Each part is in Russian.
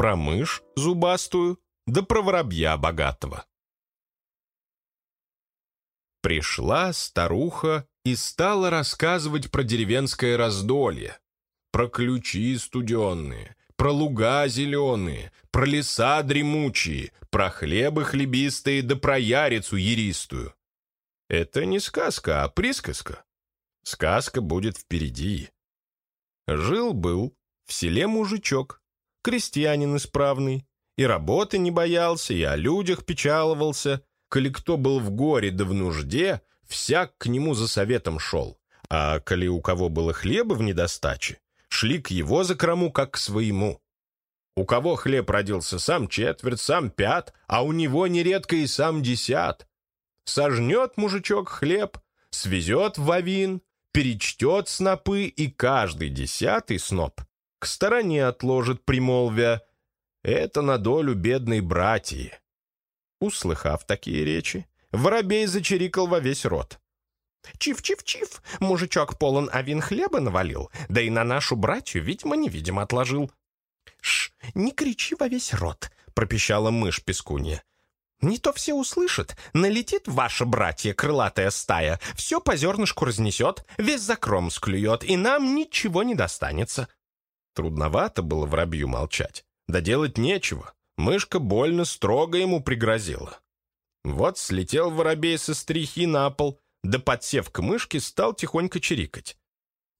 про мышь зубастую, да про воробья богатого. Пришла старуха и стала рассказывать про деревенское раздолье, про ключи студенные, про луга зеленые, про леса дремучие, про хлебы хлебистые да про ярицу яристую. Это не сказка, а присказка. Сказка будет впереди. Жил-был в селе мужичок, крестьянин исправный, и работы не боялся, и о людях печаловался. Коли кто был в горе да в нужде, всяк к нему за советом шел. А коли у кого было хлеба в недостаче, шли к его закрому как к своему. У кого хлеб родился сам четверть, сам пят, а у него нередко и сам десят. Сожнет мужичок хлеб, свезет в авин, перечтет снопы, и каждый десятый сноп к стороне отложит, примолвя «Это на долю бедной братьи». Услыхав такие речи, воробей зачирикал во весь рот. «Чиф-чиф-чиф, мужичок полон авин хлеба навалил, да и на нашу братью, видимо-невидимо отложил». «Ш, не кричи во весь рот», — пропищала мышь пескунья. «Не то все услышат. Налетит ваша братья, крылатая стая, все по зернышку разнесет, весь закром склюет, и нам ничего не достанется». Трудновато было воробью молчать. Да делать нечего. Мышка больно строго ему пригрозила. Вот слетел воробей со стрихи на пол, да, подсев к мышке, стал тихонько чирикать.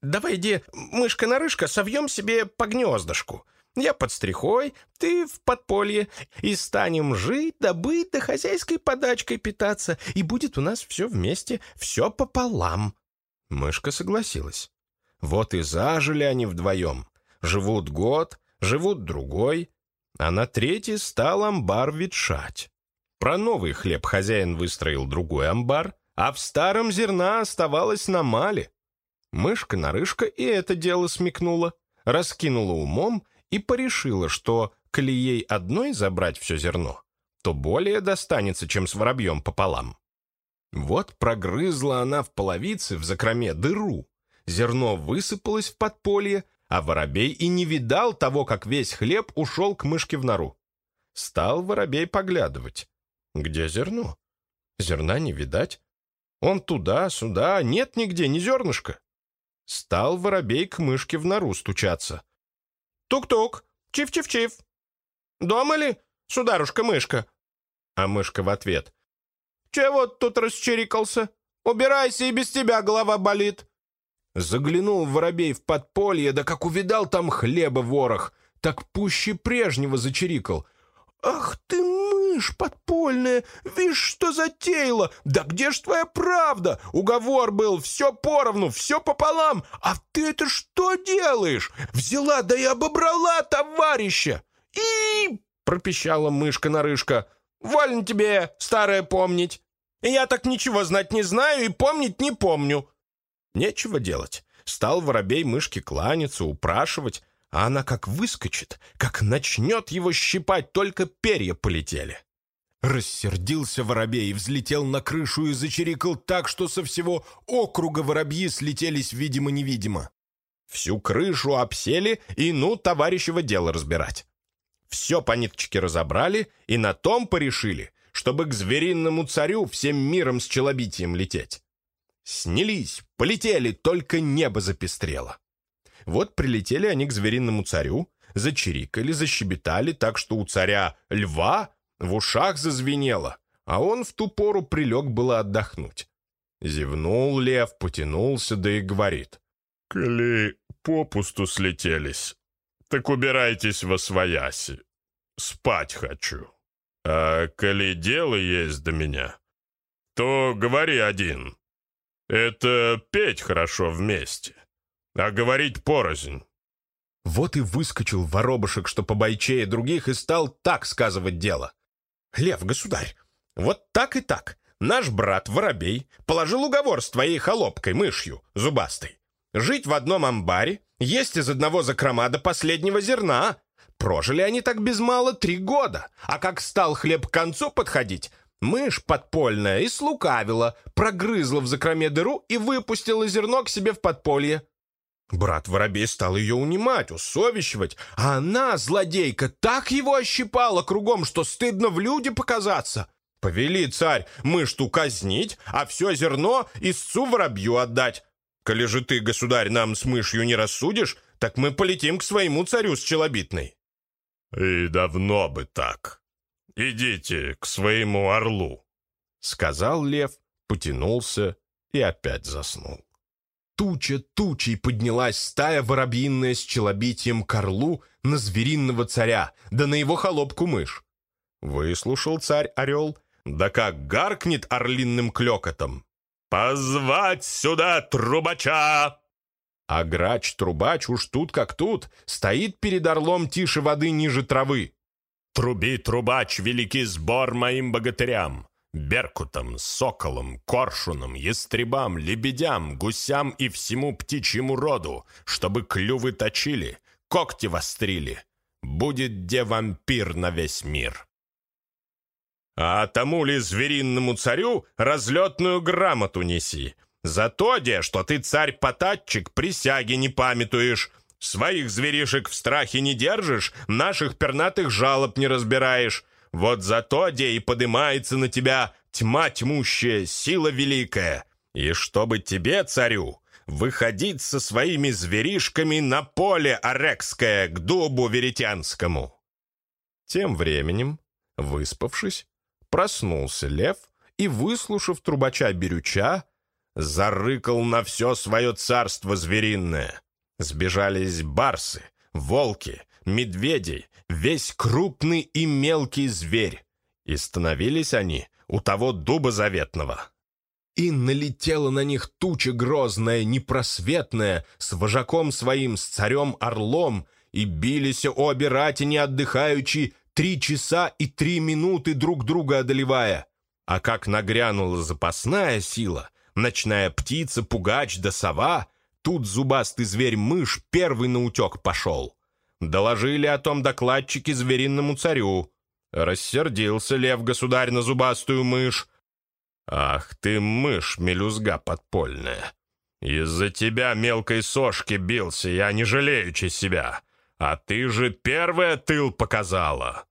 «Давай, иди, мышка-нарышка, совьем себе по гнездышку. Я под стрихой, ты в подполье, и станем жить, добыть, да хозяйской подачкой питаться, и будет у нас все вместе, все пополам». Мышка согласилась. Вот и зажили они вдвоем. Живут год, живут другой, а на третий стал амбар ветшать. Про новый хлеб хозяин выстроил другой амбар, а в старом зерна оставалось на мале. Мышка-нарышка и это дело смекнула, раскинула умом и порешила, что, коли ей одной забрать все зерно, то более достанется, чем с воробьем пополам. Вот прогрызла она в половице в закроме дыру. Зерно высыпалось в подполье, а воробей и не видал того, как весь хлеб ушел к мышке в нору. Стал воробей поглядывать. Где зерно? Зерна не видать. Он туда-сюда, нет нигде ни зернышка. Стал воробей к мышке в нору стучаться. «Тук-тук! Чиф-чиф-чиф! Дома ли, сударушка-мышка?» А мышка в ответ. «Чего тут расчирикался? Убирайся, и без тебя голова болит!» Заглянул воробей в подполье, да как увидал там хлеба ворох, так пуще прежнего зачирикал. «Ах ты, мышь подпольная, вишь, что затеяла! Да где ж твоя правда? Уговор был, все поровну, все пополам, а ты это что делаешь? Взяла, да и обобрала товарища!» «И...» — пропищала мышка-нарышка. «Вольно тебе, старая, помнить! Я так ничего знать не знаю и помнить не помню!» Нечего делать. Стал воробей мышке кланяться, упрашивать, а она как выскочит, как начнет его щипать, только перья полетели. Рассердился воробей, взлетел на крышу и зачирикал так, что со всего округа воробьи слетелись видимо-невидимо. Всю крышу обсели и ну товарищево дело разбирать. Все по ниточке разобрали и на том порешили, чтобы к зверинному царю всем миром с челобитием лететь. Снялись, полетели, только небо запестрело. Вот прилетели они к звериному царю, зачирикали, защебетали так, что у царя льва в ушах зазвенело, а он в ту пору прилег было отдохнуть. Зевнул лев, потянулся, да и говорит. «Коли попусту слетелись, так убирайтесь во свояси. Спать хочу. А коли дело есть до меня, то говори один». Это петь хорошо вместе, а говорить порознь. Вот и выскочил воробушек, что побойчее других, и стал так сказывать дело. «Лев, государь, вот так и так. Наш брат, воробей, положил уговор с твоей холопкой, мышью, зубастой. Жить в одном амбаре, есть из одного закрома до последнего зерна. Прожили они так без мало три года, а как стал хлеб к концу подходить, Мышь подпольная и слукавила, прогрызла в закроме дыру и выпустила зерно к себе в подполье. Брат Воробей стал ее унимать, усовещивать, а она, злодейка, так его ощипала кругом, что стыдно в люди показаться. Повели царь мышь ту казнить, а все зерно истцу воробью отдать. Коли же ты, государь, нам с мышью не рассудишь, так мы полетим к своему царю с челобитной. И давно бы так. Идите к своему орлу, — сказал лев, потянулся и опять заснул. Туча тучей поднялась стая воробьиная с челобитием к орлу на звериного царя, да на его холопку мышь. Выслушал царь-орел, да как гаркнет орлиным клёкотом. «Позвать сюда трубача!» А грач-трубач уж тут как тут, стоит перед орлом тише воды ниже травы. «Труби, трубач, великий сбор моим богатырям!» Беркутам, соколам, коршунам, ястребам, лебедям, гусям и всему птичьему роду, чтобы клювы точили, когти вострили. Будет где вампир на весь мир. А тому ли зверинному царю разлетную грамоту неси, за то, де, что ты царь-потатчик, присяги не памятуешь, своих зверишек в страхе не держишь, наших пернатых жалоб не разбираешь. Вот за то, де и подымается на тебя тьма тьмущая, сила великая. И чтобы тебе, царю, выходить со своими зверишками на поле Орекское к дубу веретянскому. Тем временем, выспавшись, проснулся лев и, выслушав трубача-берюча, зарыкал на все свое царство звериное. Сбежались барсы, волки, медведи, весь крупный и мелкий зверь. И становились они у того дуба заветного. И налетела на них туча грозная, непросветная, с вожаком своим, с царем-орлом, и бились обе рати не отдыхаючи, три часа и три минуты друг друга одолевая. А как нагрянула запасная сила — ночная птица, пугач да сова, тут зубастый зверь-мышь первый на утек пошел. Доложили о том докладчики звериному царю. Рассердился лев-государь на зубастую мышь. «Ах ты, мышь, мелюзга подпольная! Из-за тебя мелкой сошки бился я, не жалеючи себя, а ты же первая тыл показала!»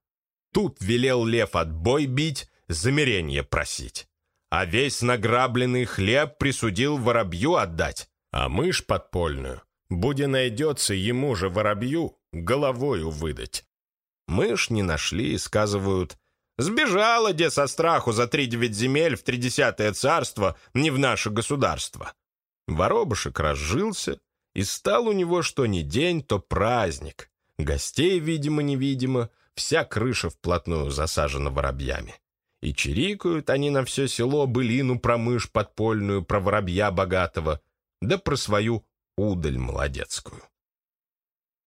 Тут велел лев отбой бить, замерение просить а весь награбленный хлеб присудил воробью отдать, а мышь подпольную, буде найдется ему же воробью, головою выдать. Мышь не нашли, сказывают, сбежала, где со страху за три девять земель в тридесятое царство, не в наше государство. Воробушек разжился, и стал у него что ни день, то праздник. Гостей, видимо-невидимо, вся крыша вплотную засажена воробьями. И чирикают они на все село былину про мышь подпольную, про воробья богатого, да про свою удаль молодецкую.